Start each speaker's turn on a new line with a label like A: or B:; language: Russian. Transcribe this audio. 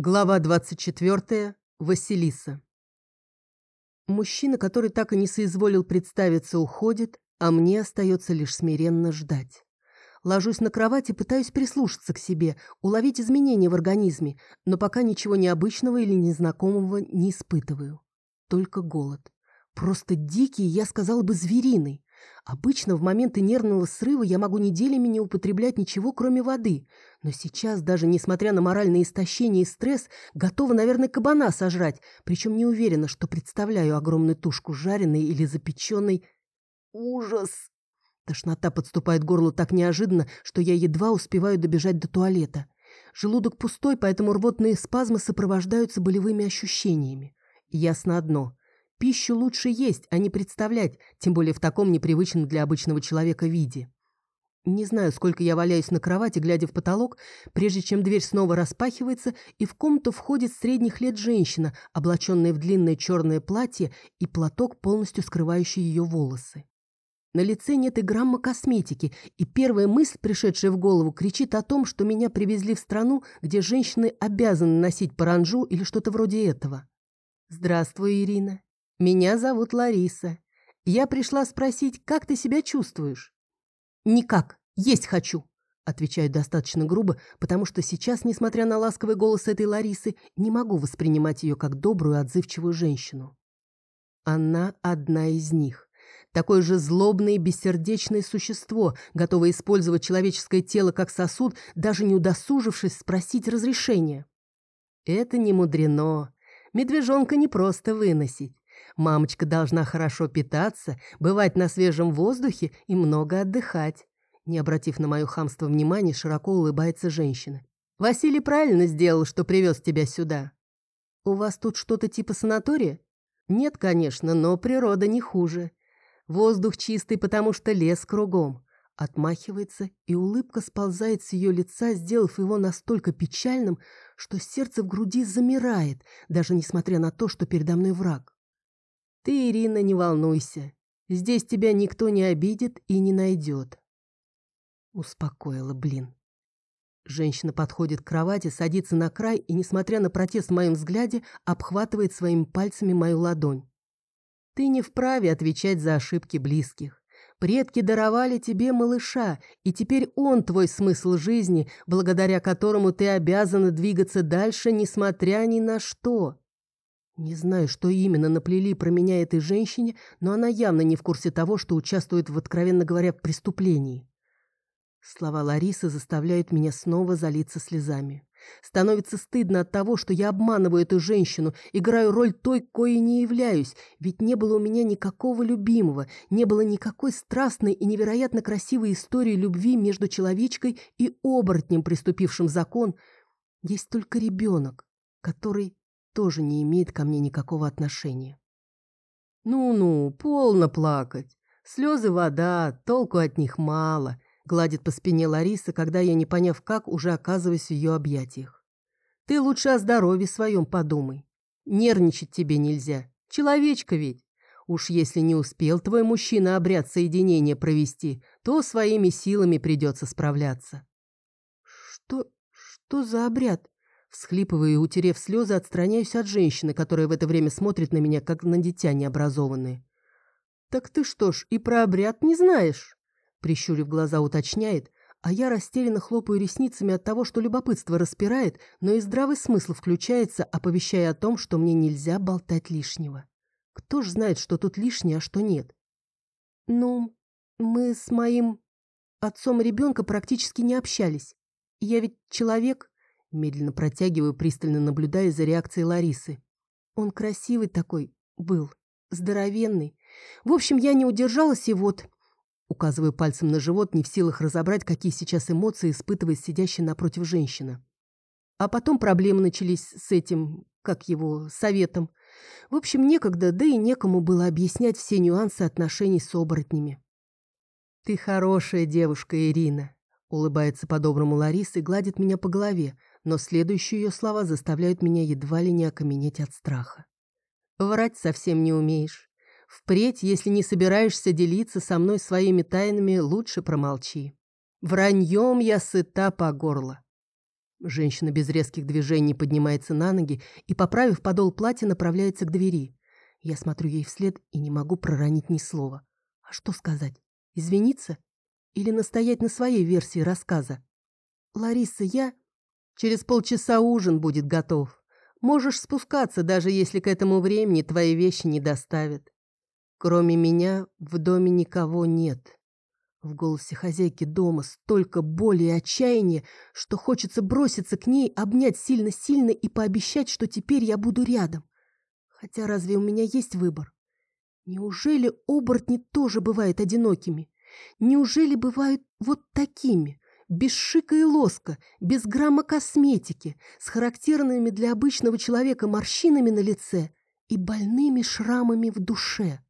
A: Глава 24. Василиса. Мужчина, который так и не соизволил представиться, уходит, а мне остается лишь смиренно ждать. Ложусь на кровать и пытаюсь прислушаться к себе, уловить изменения в организме, но пока ничего необычного или незнакомого не испытываю. Только голод. Просто дикий, я сказала бы, звериный. Обычно в моменты нервного срыва я могу неделями не употреблять ничего, кроме воды. Но сейчас, даже несмотря на моральное истощение и стресс, готова, наверное, кабана сожрать, причем не уверена, что представляю огромную тушку жареной или запеченной. Ужас! Тошнота подступает к горлу так неожиданно, что я едва успеваю добежать до туалета. Желудок пустой, поэтому рвотные спазмы сопровождаются болевыми ощущениями. Ясно одно. Пищу лучше есть, а не представлять, тем более в таком непривычном для обычного человека виде. Не знаю, сколько я валяюсь на кровати, глядя в потолок, прежде чем дверь снова распахивается, и в комнату входит средних лет женщина, облаченная в длинное черное платье и платок, полностью скрывающий ее волосы. На лице нет и грамма косметики, и первая мысль, пришедшая в голову, кричит о том, что меня привезли в страну, где женщины обязаны носить паранжу или что-то вроде этого. «Здравствуй, Ирина. Меня зовут Лариса. Я пришла спросить, как ты себя чувствуешь?» «Никак. Есть хочу», — отвечаю достаточно грубо, потому что сейчас, несмотря на ласковый голос этой Ларисы, не могу воспринимать ее как добрую, отзывчивую женщину. Она одна из них. Такое же злобное и бессердечное существо, готовое использовать человеческое тело как сосуд, даже не удосужившись спросить разрешения. Это не мудрено. Медвежонка не просто выносить. Мамочка должна хорошо питаться, бывать на свежем воздухе и много отдыхать. Не обратив на мое хамство внимания, широко улыбается женщина. «Василий правильно сделал, что привез тебя сюда. У вас тут что-то типа санатория?» «Нет, конечно, но природа не хуже. Воздух чистый, потому что лес кругом». Отмахивается, и улыбка сползает с ее лица, сделав его настолько печальным, что сердце в груди замирает, даже несмотря на то, что передо мной враг. Ты, Ирина, не волнуйся. Здесь тебя никто не обидит и не найдет. Успокоила, блин. Женщина подходит к кровати, садится на край и, несмотря на протест в моем взгляде, обхватывает своими пальцами мою ладонь. Ты не вправе отвечать за ошибки близких. Предки даровали тебе малыша, и теперь он твой смысл жизни, благодаря которому ты обязана двигаться дальше, несмотря ни на что. Не знаю, что именно наплели про меня этой женщине, но она явно не в курсе того, что участвует в, откровенно говоря, преступлении. Слова Ларисы заставляют меня снова залиться слезами. Становится стыдно от того, что я обманываю эту женщину, играю роль той, коей не являюсь, ведь не было у меня никакого любимого, не было никакой страстной и невероятно красивой истории любви между человечкой и оборотнем, приступившим закон. Есть только ребенок, который тоже не имеет ко мне никакого отношения. «Ну-ну, полно плакать. Слезы вода, толку от них мало», — гладит по спине Лариса, когда я, не поняв как, уже оказываюсь в ее объятиях. «Ты лучше о здоровье своем подумай. Нервничать тебе нельзя. Человечка ведь. Уж если не успел твой мужчина обряд соединения провести, то своими силами придется справляться». «Что... что за обряд?» Всхлипывая и утерев слезы, отстраняюсь от женщины, которая в это время смотрит на меня, как на дитя необразованное. «Так ты что ж, и про обряд не знаешь?» Прищурив глаза, уточняет, а я растерянно хлопаю ресницами от того, что любопытство распирает, но и здравый смысл включается, оповещая о том, что мне нельзя болтать лишнего. Кто ж знает, что тут лишнее, а что нет? «Ну, мы с моим отцом ребенка практически не общались. Я ведь человек, Медленно протягиваю, пристально наблюдая за реакцией Ларисы. Он красивый такой был, здоровенный. В общем, я не удержалась и вот... Указываю пальцем на живот, не в силах разобрать, какие сейчас эмоции испытывает сидящая напротив женщина. А потом проблемы начались с этим, как его, советом. В общем, некогда, да и некому было объяснять все нюансы отношений с оборотнями. «Ты хорошая девушка, Ирина», — улыбается по-доброму Лариса и гладит меня по голове, но следующие ее слова заставляют меня едва ли не окаменеть от страха. «Врать совсем не умеешь. Впредь, если не собираешься делиться со мной своими тайнами, лучше промолчи. Враньем я сыта по горло». Женщина без резких движений поднимается на ноги и, поправив подол платья, направляется к двери. Я смотрю ей вслед и не могу проронить ни слова. А что сказать? Извиниться? Или настоять на своей версии рассказа? «Лариса, я...» «Через полчаса ужин будет готов. Можешь спускаться, даже если к этому времени твои вещи не доставят. Кроме меня в доме никого нет». В голосе хозяйки дома столько боли и отчаяния, что хочется броситься к ней, обнять сильно-сильно и пообещать, что теперь я буду рядом. Хотя разве у меня есть выбор? Неужели оборотни тоже бывают одинокими? Неужели бывают вот такими, без шика и лоска, без грамма косметики, с характерными для обычного человека морщинами на лице и больными шрамами в душе?